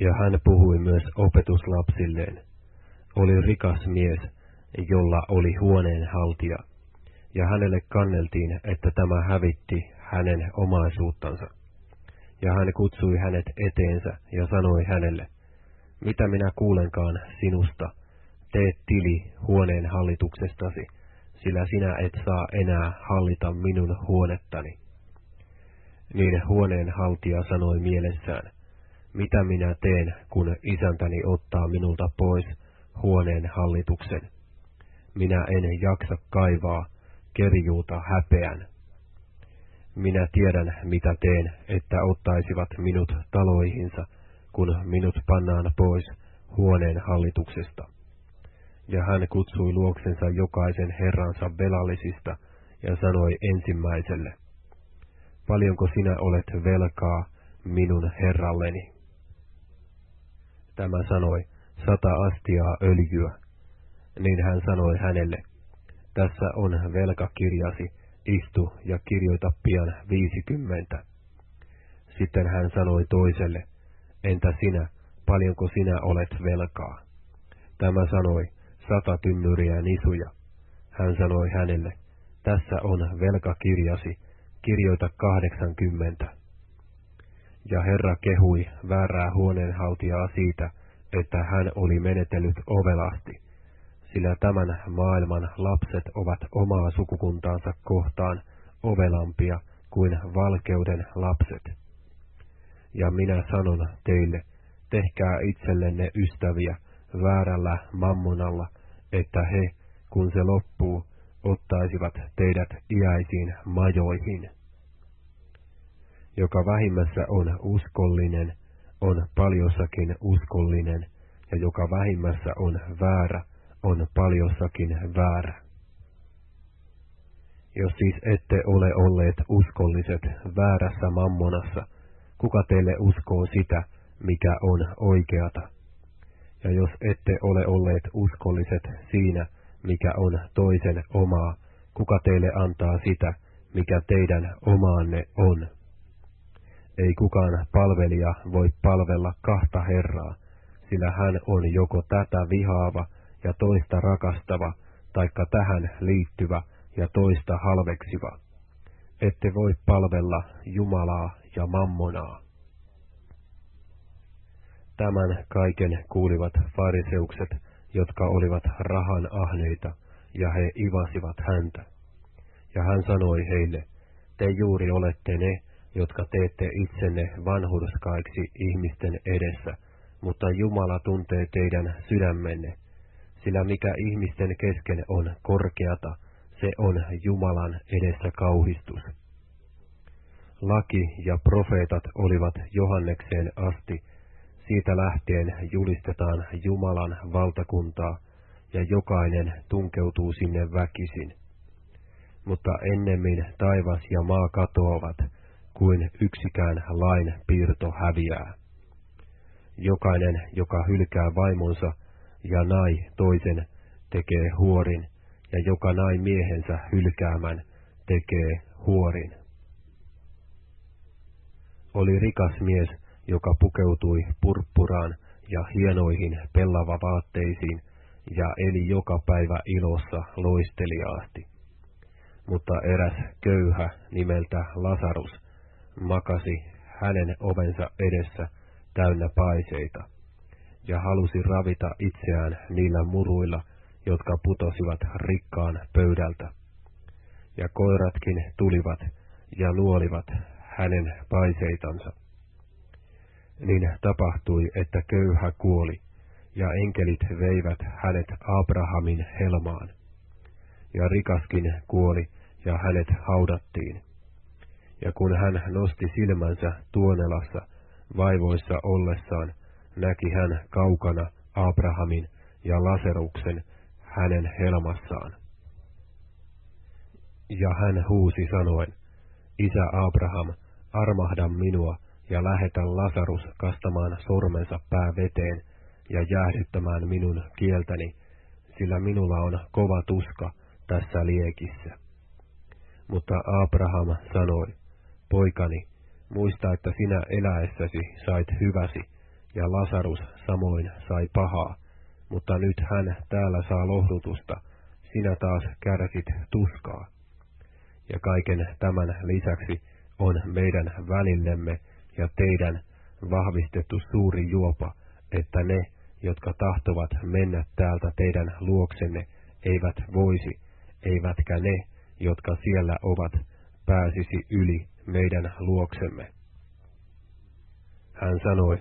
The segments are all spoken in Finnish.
Ja hän puhui myös opetuslapsilleen. Oli rikas mies, jolla oli huoneen haltija, ja hänelle kanneltiin, että tämä hävitti hänen omaisuuttansa. Ja hän kutsui hänet eteensä ja sanoi hänelle, mitä minä kuulenkaan sinusta, tee tili huoneen hallituksestasi, sillä sinä et saa enää hallita minun huonettani. Niin huoneen haltija sanoi mielessään, mitä minä teen, kun isäntäni ottaa minulta pois huoneen hallituksen. Minä en jaksa kaivaa kerjuuta häpeän. Minä tiedän, mitä teen, että ottaisivat minut taloihinsa, kun minut pannaan pois huoneen hallituksesta. Ja hän kutsui luoksensa jokaisen herransa velallisista ja sanoi ensimmäiselle, paljonko sinä olet velkaa minun herralleni? Tämä sanoi, sata astiaa öljyä. Niin hän sanoi hänelle, tässä on velkakirjasi, istu ja kirjoita pian viisikymmentä. Sitten hän sanoi toiselle, entä sinä, paljonko sinä olet velkaa? Tämä sanoi, sata tynnyriä nisuja. Hän sanoi hänelle, tässä on velkakirjasi, kirjoita kahdeksankymmentä. Ja Herra kehui väärää huoneenhaltijaa siitä, että hän oli menetellyt ovelasti, sillä tämän maailman lapset ovat omaa sukukuntaansa kohtaan ovelampia kuin valkeuden lapset. Ja minä sanon teille, tehkää itsellenne ystäviä väärällä mammonalla, että he, kun se loppuu, ottaisivat teidät iäisiin majoihin. Joka vähimmässä on uskollinen, on paljossakin uskollinen, ja joka vähimmässä on väärä, on paljossakin väärä. Jos siis ette ole olleet uskolliset väärässä mammonassa, kuka teille uskoo sitä, mikä on oikeata? Ja jos ette ole olleet uskolliset siinä, mikä on toisen omaa, kuka teille antaa sitä, mikä teidän omaanne on? Ei kukaan palvelija voi palvella kahta Herraa, sillä hän on joko tätä vihaava ja toista rakastava, taikka tähän liittyvä ja toista halveksiva. Ette voi palvella Jumalaa ja mammonaa. Tämän kaiken kuulivat fariseukset, jotka olivat rahan ahneita, ja he ivasivat häntä. Ja hän sanoi heille, te juuri olette ne, jotka teette itsenne vanhurskaiksi ihmisten edessä, mutta Jumala tuntee teidän sydämenne, sillä mikä ihmisten kesken on korkeata, se on Jumalan edessä kauhistus. Laki ja profeetat olivat Johannekseen asti, siitä lähtien julistetaan Jumalan valtakuntaa, ja jokainen tunkeutuu sinne väkisin. Mutta ennemmin taivas ja maa katoavat, kuin yksikään lain piirto häviää. Jokainen, joka hylkää vaimonsa ja nai toisen, tekee huorin, ja joka nai miehensä hylkäämän, tekee huorin. Oli rikas mies, joka pukeutui purppuraan ja hienoihin pellava vaatteisiin, ja eli joka päivä ilossa loisteliaasti. Mutta eräs köyhä nimeltä Lasarus makasi hänen ovensa edessä täynnä paiseita, ja halusi ravita itseään niillä muruilla, jotka putosivat rikkaan pöydältä. Ja koiratkin tulivat ja luolivat hänen paiseitansa. Niin tapahtui, että köyhä kuoli, ja enkelit veivät hänet Abrahamin helmaan. Ja rikaskin kuoli, ja hänet haudattiin. Ja kun hän nosti silmänsä tuonelassa vaivoissa ollessaan, näki hän kaukana Abrahamin ja Laseruksen hänen helmassaan. Ja hän huusi sanoen, Isä Abraham, armahda minua ja lähetä Lasarus kastamaan sormensa pää veteen ja jäähdyttämään minun kieltäni, sillä minulla on kova tuska tässä liekissä. Mutta Abraham sanoi, poikani, muista, että sinä eläessäsi sait hyväsi, ja Lasarus samoin sai pahaa, mutta nyt hän täällä saa lohdutusta, sinä taas kärsit tuskaa. Ja kaiken tämän lisäksi on meidän välillemme ja teidän vahvistettu suuri juopa, että ne, jotka tahtovat mennä täältä teidän luoksenne, eivät voisi, eivätkä ne, jotka siellä ovat, pääsisi yli meidän luoksemme. Hän sanoi,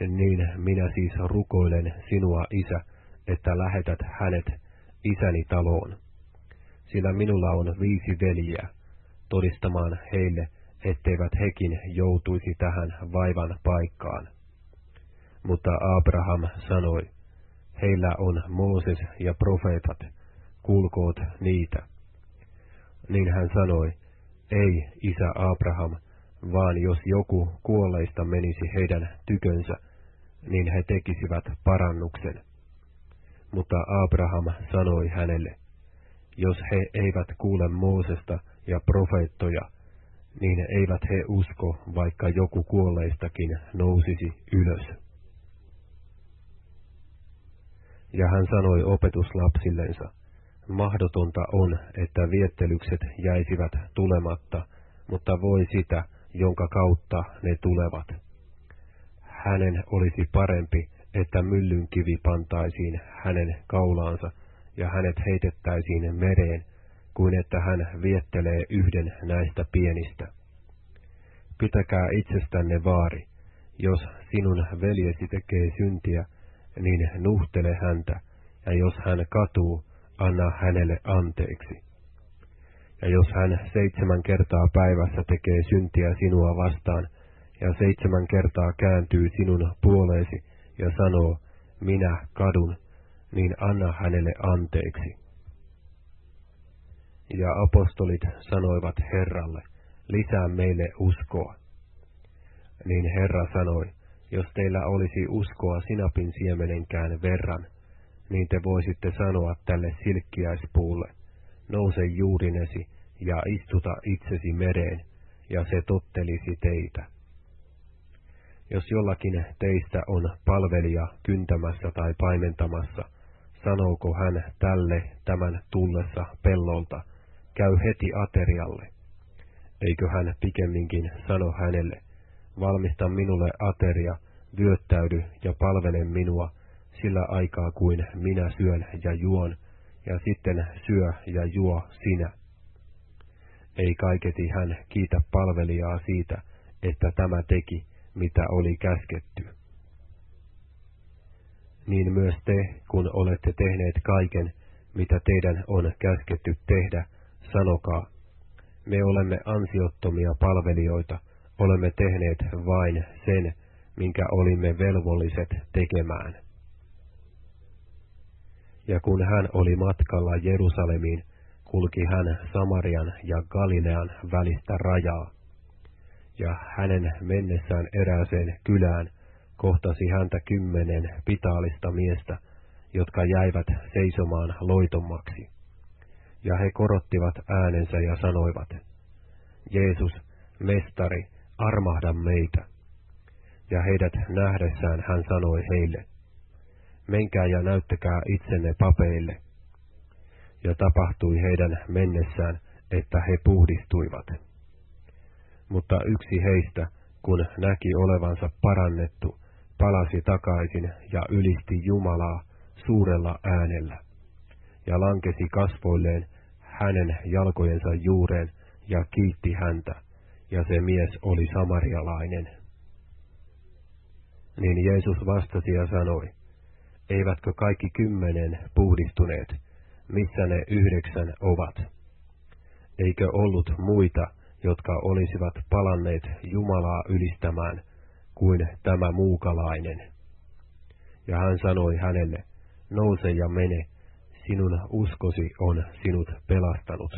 niin minä siis rukoilen sinua, isä, että lähetät hänet isäni taloon. Sillä minulla on viisi veljeä, todistamaan heille, etteivät hekin joutuisi tähän vaivan paikkaan. Mutta Abraham sanoi, heillä on Mooses ja profeetat, kuulkoot niitä. Niin hän sanoi, ei, isä Abraham, vaan jos joku kuolleista menisi heidän tykönsä, niin he tekisivät parannuksen. Mutta Abraham sanoi hänelle, jos he eivät kuule Moosesta ja profeettoja, niin eivät he usko, vaikka joku kuolleistakin nousisi ylös. Ja hän sanoi opetuslapsillensa, mahdotonta on, että viettelykset jäisivät tulematta, mutta voi sitä, jonka kautta ne tulevat. Hänen olisi parempi, että myllynkivi pantaisiin hänen kaulaansa ja hänet heitettäisiin mereen, kuin että hän viettelee yhden näistä pienistä. Pitäkää itsestänne vaari, jos sinun veljesi tekee syntiä, niin nuhtele häntä, ja jos hän katuu, anna hänelle anteeksi. Ja jos hän seitsemän kertaa päivässä tekee syntiä sinua vastaan, ja seitsemän kertaa kääntyy sinun puoleesi ja sanoo, minä kadun, niin anna hänelle anteeksi. Ja apostolit sanoivat Herralle, lisää meille uskoa. Niin Herra sanoi, jos teillä olisi uskoa sinapin siemenenkään verran, niin te voisitte sanoa tälle silkkiäispuulle, nouse juurinesi ja istuta itsesi mereen, ja se tottelisi teitä. Jos jollakin teistä on palvelija kyntämässä tai paimentamassa, sanooko hän tälle tämän tullessa pellolta, käy heti aterialle. Eikö hän pikemminkin sano hänelle, valmista minulle ateria, vyöttäydy ja palvele minua, sillä aikaa kuin minä syön ja juon, ja sitten syö ja juo sinä. Ei kaiketi hän kiitä palvelijaa siitä, että tämä teki, mitä oli käsketty. Niin myös te, kun olette tehneet kaiken, mitä teidän on käsketty tehdä, sanokaa, me olemme ansiottomia palvelijoita, olemme tehneet vain sen, minkä olimme velvolliset tekemään. Ja kun hän oli matkalla Jerusalemiin, kulki hän Samarian ja Galilean välistä rajaa. Ja hänen mennessään erääseen kylään kohtasi häntä kymmenen pitaalista miestä, jotka jäivät seisomaan loitommaksi. Ja he korottivat äänensä ja sanoivat, Jeesus, mestari, armahda meitä. Ja heidät nähdessään hän sanoi heille, menkää ja näyttäkää itsenne papeille. Ja tapahtui heidän mennessään, että he puhdistuivat. Mutta yksi heistä, kun näki olevansa parannettu, palasi takaisin ja ylisti Jumalaa suurella äänellä, ja lankesi kasvoilleen hänen jalkojensa juureen ja kiitti häntä, ja se mies oli samarialainen. Niin Jeesus vastasi ja sanoi, eivätkö kaikki kymmenen puhdistuneet, missä ne yhdeksän ovat? Eikö ollut muita, jotka olisivat palanneet Jumalaa ylistämään, kuin tämä muukalainen? Ja hän sanoi hänelle, nouse ja mene, sinun uskosi on sinut pelastanut.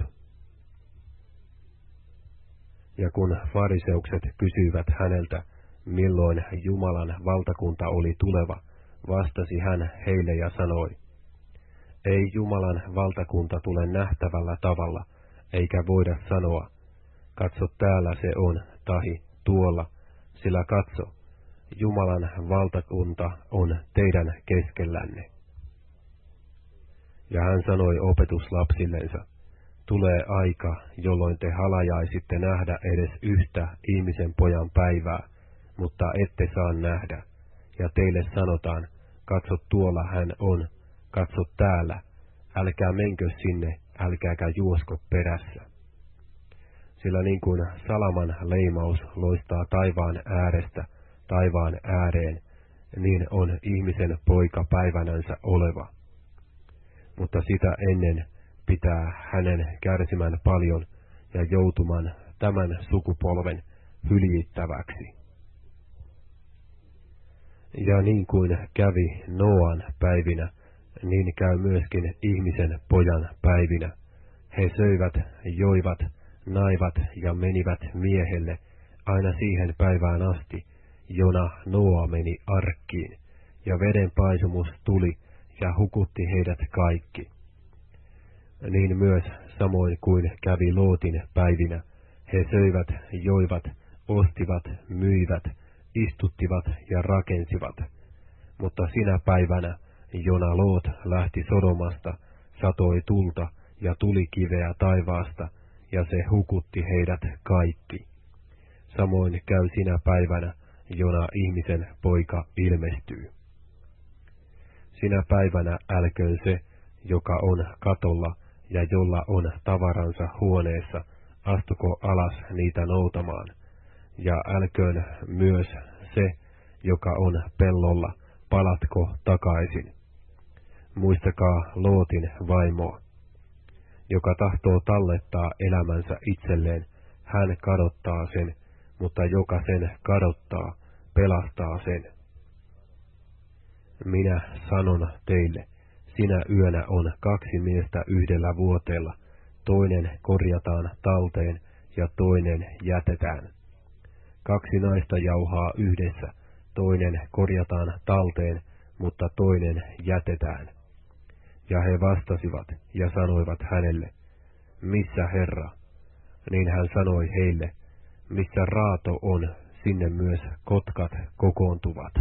Ja kun fariseukset kysyivät häneltä, milloin Jumalan valtakunta oli tuleva, vastasi hän heille ja sanoi, Ei Jumalan valtakunta tule nähtävällä tavalla, eikä voida sanoa, katso täällä se on, tahi tuolla, sillä katso, Jumalan valtakunta on teidän keskellänne. Ja hän sanoi opetuslapsillensa, tulee aika, jolloin te halajaisitte nähdä edes yhtä ihmisen pojan päivää, mutta ette saa nähdä. Ja teille sanotaan, katso tuolla hän on, katso täällä, älkää menkö sinne, älkääkä juosko perässä. Sillä niin kuin salaman leimaus loistaa taivaan äärestä taivaan ääreen, niin on ihmisen poika päivänänsä oleva. Mutta sitä ennen pitää hänen kärsimään paljon ja joutuman tämän sukupolven hyljittäväksi. Ja niin kuin kävi Noan päivinä, niin käy myöskin ihmisen pojan päivinä. He söivät, joivat, naivat ja menivät miehelle aina siihen päivään asti, jona Noa meni arkkiin, ja veden paisumus tuli ja hukutti heidät kaikki. Niin myös samoin kuin kävi Lootin päivinä, he söivät, joivat, ostivat, myivät, istuttivat ja rakensivat. Mutta sinä päivänä, jona Loot lähti Sodomasta, satoi tulta ja tuli kiveä taivaasta, ja se hukutti heidät kaikki. Samoin käy sinä päivänä, jona ihmisen poika ilmestyy. Sinä päivänä älköön se, joka on katolla ja jolla on tavaransa huoneessa, astuko alas niitä noutamaan, ja älköön myös se, joka on pellolla, palatko takaisin. Muistakaa Lootin vaimoa. Joka tahtoo tallettaa elämänsä itselleen, hän kadottaa sen, mutta joka sen kadottaa, pelastaa sen. Minä sanon teille, sinä yönä on kaksi miestä yhdellä vuoteella, toinen korjataan talteen ja toinen jätetään. Kaksi naista jauhaa yhdessä, toinen korjataan talteen, mutta toinen jätetään. Ja he vastasivat ja sanoivat hänelle, missä Herra? Niin hän sanoi heille, missä raato on, sinne myös kotkat kokoontuvat.